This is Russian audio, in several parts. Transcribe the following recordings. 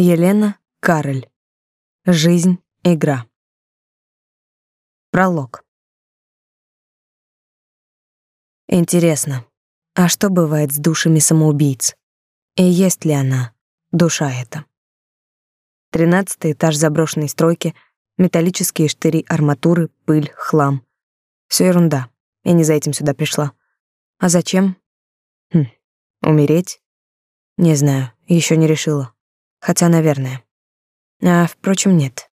Елена Кароль. Жизнь — игра. Пролог. Интересно, а что бывает с душами самоубийц? И есть ли она, душа эта? Тринадцатый этаж заброшенной стройки, металлические штыри арматуры, пыль, хлам. Все ерунда. Я не за этим сюда пришла. А зачем? Хм, умереть? Не знаю, еще не решила. Хотя, наверное. А, впрочем, нет.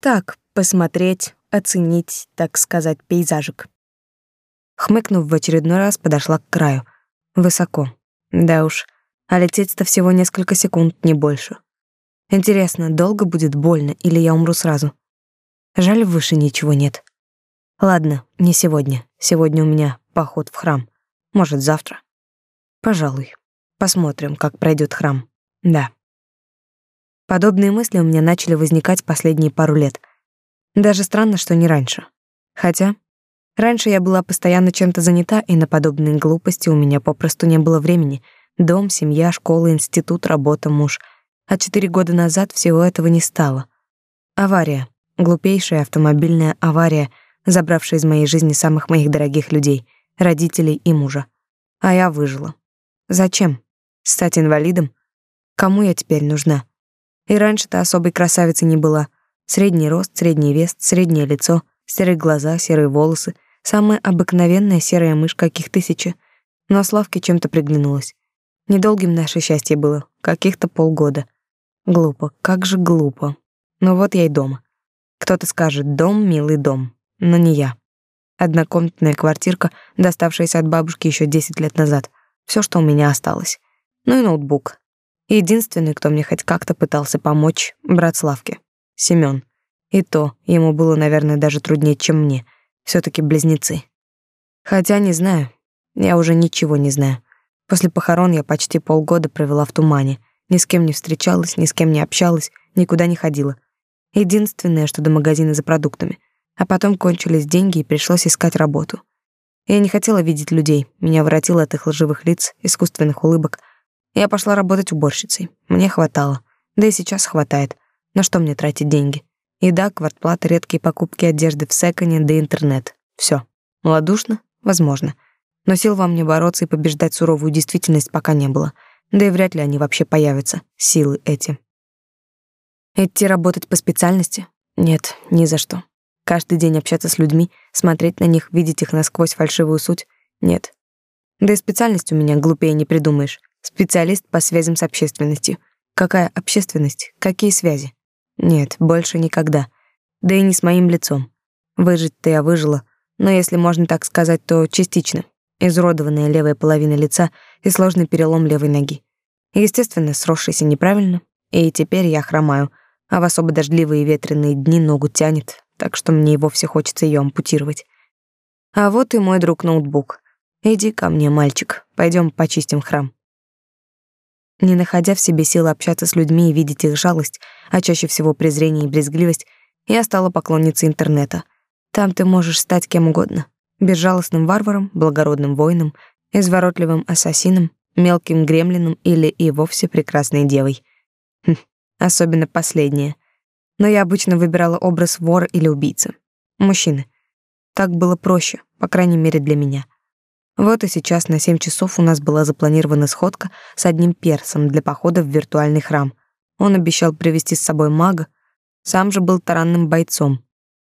Так, посмотреть, оценить, так сказать, пейзажик. Хмыкнув в очередной раз, подошла к краю. Высоко. Да уж, а лететь-то всего несколько секунд, не больше. Интересно, долго будет больно или я умру сразу? Жаль, выше ничего нет. Ладно, не сегодня. Сегодня у меня поход в храм. Может, завтра. Пожалуй. Посмотрим, как пройдет храм. Да. Подобные мысли у меня начали возникать последние пару лет. Даже странно, что не раньше. Хотя раньше я была постоянно чем-то занята, и на подобные глупости у меня попросту не было времени. Дом, семья, школа, институт, работа, муж. А четыре года назад всего этого не стало. Авария. Глупейшая автомобильная авария, забравшая из моей жизни самых моих дорогих людей, родителей и мужа. А я выжила. Зачем? Стать инвалидом? Кому я теперь нужна? И раньше-то особой красавицей не была. Средний рост, средний вес, среднее лицо, серые глаза, серые волосы, самая обыкновенная серая мышь, каких тысячи. Но Славке чем-то приглянулась. Недолгим наше счастье было, каких-то полгода. Глупо, как же глупо. Но вот я и дома. Кто-то скажет «дом, милый дом», но не я. Однокомнатная квартирка, доставшаяся от бабушки еще 10 лет назад. Все, что у меня осталось. Ну и ноутбук, Единственный, кто мне хоть как-то пытался помочь, брат Славки, Семён. И то ему было, наверное, даже труднее, чем мне. все таки близнецы. Хотя не знаю. Я уже ничего не знаю. После похорон я почти полгода провела в тумане. Ни с кем не встречалась, ни с кем не общалась, никуда не ходила. Единственное, что до магазина за продуктами. А потом кончились деньги и пришлось искать работу. Я не хотела видеть людей. Меня воротило от их лживых лиц, искусственных улыбок — я пошла работать уборщицей. Мне хватало. Да и сейчас хватает. На что мне тратить деньги? Еда, квартплата, редкие покупки одежды в секоне, да интернет. Все. Молодушно? Возможно. Но сил во мне бороться и побеждать суровую действительность пока не было. Да и вряд ли они вообще появятся, силы эти. Идти работать по специальности? Нет, ни за что. Каждый день общаться с людьми, смотреть на них, видеть их насквозь фальшивую суть? Нет. Да и специальность у меня глупее не придумаешь. Специалист по связям с общественностью. Какая общественность? Какие связи? Нет, больше никогда. Да и не с моим лицом. Выжить-то я выжила, но если можно так сказать, то частично. Изуродованная левая половина лица и сложный перелом левой ноги. Естественно, сросшийся неправильно, и теперь я хромаю, а в особо дождливые и ветреные дни ногу тянет, так что мне и вовсе хочется ее ампутировать. А вот и мой друг ноутбук. Иди ко мне, мальчик, пойдем почистим храм. Не находя в себе силы общаться с людьми и видеть их жалость, а чаще всего презрение и брезгливость, я стала поклонницей интернета. Там ты можешь стать кем угодно. Безжалостным варваром, благородным воином, изворотливым ассасином, мелким гремлином или и вовсе прекрасной девой. Хм, особенно последнее. Но я обычно выбирала образ вора или убийцы. Мужчины. Так было проще, по крайней мере для меня — вот и сейчас на семь часов у нас была запланирована сходка с одним персом для похода в виртуальный храм. Он обещал привести с собой мага, сам же был таранным бойцом.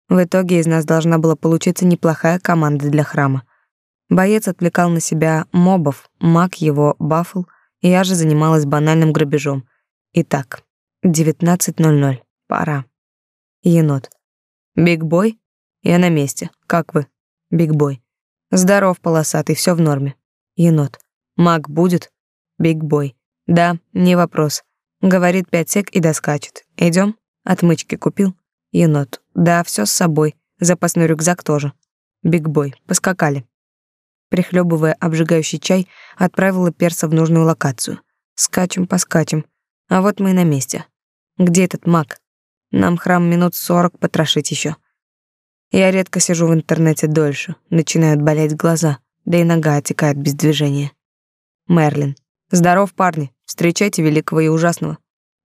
В итоге из нас должна была получиться неплохая команда для храма. Боец отвлекал на себя мобов, маг его бафал, и я же занималась банальным грабежом. Итак, 19.00. Пора. Енот. Биг Бой? Я на месте. Как вы? Биг Бой. Здоров, полосатый, все в норме. Енот. Маг будет? Биг бой. Да, не вопрос. Говорит пять сек и доскачет. Идем? Отмычки купил? Енот. Да, все с собой. Запасной рюкзак тоже. Биг бой. Поскакали. Прихлебывая обжигающий чай, отправила перса в нужную локацию. Скачем, поскачем. А вот мы и на месте. Где этот маг? Нам храм минут сорок потрошить еще. Я редко сижу в интернете дольше, начинают болеть глаза, да и нога отекает без движения. Мерлин. Здоров, парни. Встречайте великого и ужасного.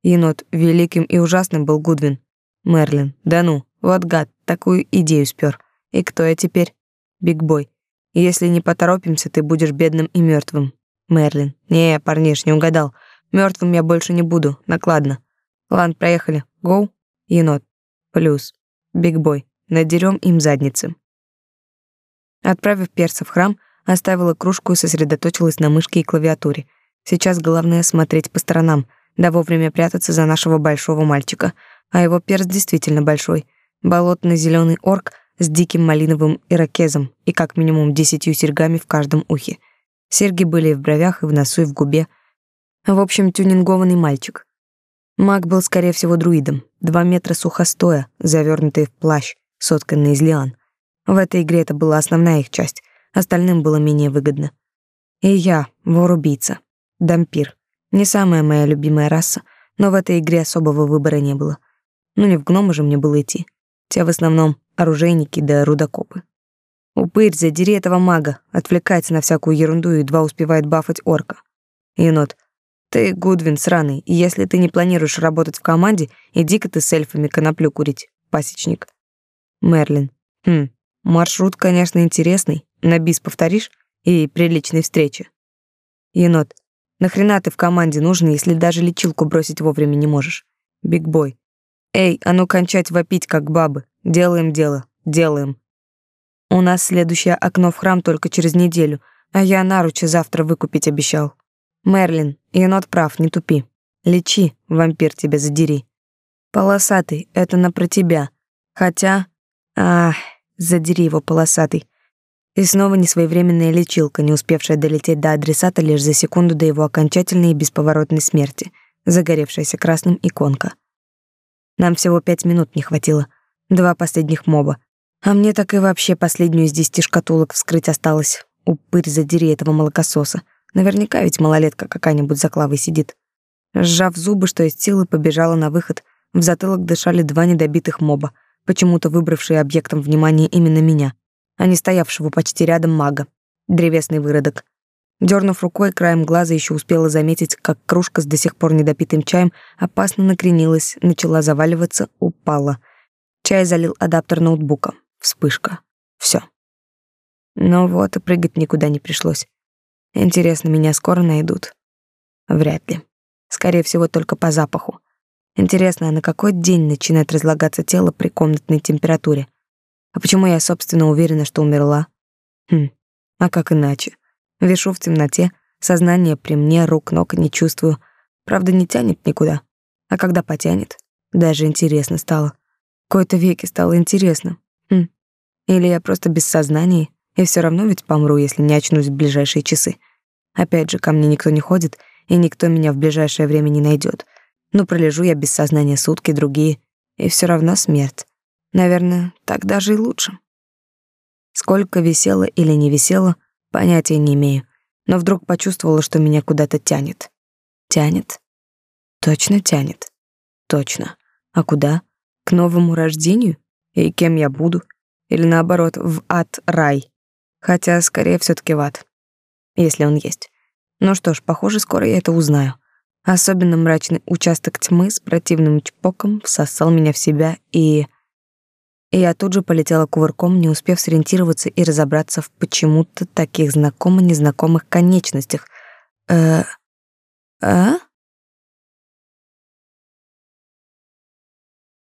Енот, великим и ужасным был Гудвин. Мерлин, да ну, вот гад, такую идею спер. И кто я теперь? Бигбой. Если не поторопимся, ты будешь бедным и мертвым. Мерлин. Не, парниш, не угадал. Мертвым я больше не буду, накладно. Ладно, проехали. Гоу. Енот. Плюс. Бигбой. Надерем им задницы. Отправив перца в храм, оставила кружку и сосредоточилась на мышке и клавиатуре. Сейчас главное смотреть по сторонам, да вовремя прятаться за нашего большого мальчика. А его перц действительно большой. Болотно-зеленый орк с диким малиновым ирокезом и как минимум десятью серьгами в каждом ухе. Серьги были и в бровях, и в носу, и в губе. В общем, тюнингованный мальчик. Маг был, скорее всего, друидом. Два метра сухостоя, завернутый в плащ, сотканный из лиан. В этой игре это была основная их часть, остальным было менее выгодно. И я, вор-убийца, дампир. Не самая моя любимая раса, но в этой игре особого выбора не было. Ну не в гномы же мне было идти. Те в основном оружейники да рудокопы. Упырь, задери этого мага, отвлекается на всякую ерунду и едва успевает бафать орка. Енот, ты Гудвин сраный, и если ты не планируешь работать в команде, иди-ка ты с эльфами коноплю курить, пасечник. Мерлин, хм, маршрут, конечно, интересный, на бис повторишь и приличной встречи. Енот, нахрена ты в команде нужен, если даже лечилку бросить вовремя не можешь? Бигбой, эй, а ну кончать вопить, как бабы, делаем дело, делаем. У нас следующее окно в храм только через неделю, а я наручи завтра выкупить обещал. Мерлин, енот прав, не тупи. Лечи, вампир тебя задери. Полосатый, это на про тебя. Хотя... Ах, задери его, полосатый. И снова несвоевременная лечилка, не успевшая долететь до адресата лишь за секунду до его окончательной и бесповоротной смерти, загоревшаяся красным иконка. Нам всего пять минут не хватило. Два последних моба, а мне так и вообще последнюю из десяти шкатулок вскрыть осталось. Упырь задери этого молокососа. Наверняка ведь малолетка какая-нибудь за клавой сидит. Сжав зубы, что из силы, побежала на выход. В затылок дышали два недобитых моба, почему-то выбравшие объектом внимания именно меня, а не стоявшего почти рядом мага. Древесный выродок. Дернув рукой, краем глаза еще успела заметить, как кружка с до сих пор недопитым чаем опасно накренилась, начала заваливаться, упала. Чай залил адаптер ноутбука. Вспышка. Все. Ну вот, и прыгать никуда не пришлось. Интересно, меня скоро найдут? Вряд ли. Скорее всего, только по запаху. Интересно, а на какой день начинает разлагаться тело при комнатной температуре? А почему я, собственно, уверена, что умерла? Хм, а как иначе? Вешу в темноте, сознание при мне, рук, ног не чувствую. Правда, не тянет никуда. А когда потянет, даже интересно стало. В кои-то веки стало интересно. Хм. Или я просто без сознания, и все равно ведь помру, если не очнусь в ближайшие часы. Опять же, ко мне никто не ходит, и никто меня в ближайшее время не найдет. Ну, пролежу я без сознания сутки, другие, и все равно смерть. Наверное, так даже и лучше. Сколько висело или не висело, понятия не имею, но вдруг почувствовала, что меня куда-то тянет. Тянет? Точно тянет. Точно. А куда? К новому рождению? И кем я буду? Или наоборот, в ад-рай? Хотя, скорее, все таки в ад. Если он есть. Ну что ж, похоже, скоро я это узнаю. Особенно мрачный участок тьмы с противным чпоком всосал меня в себя, и... И я тут же полетела кувырком, не успев сориентироваться и разобраться в почему-то таких знакомо-незнакомых конечностях. Э... А?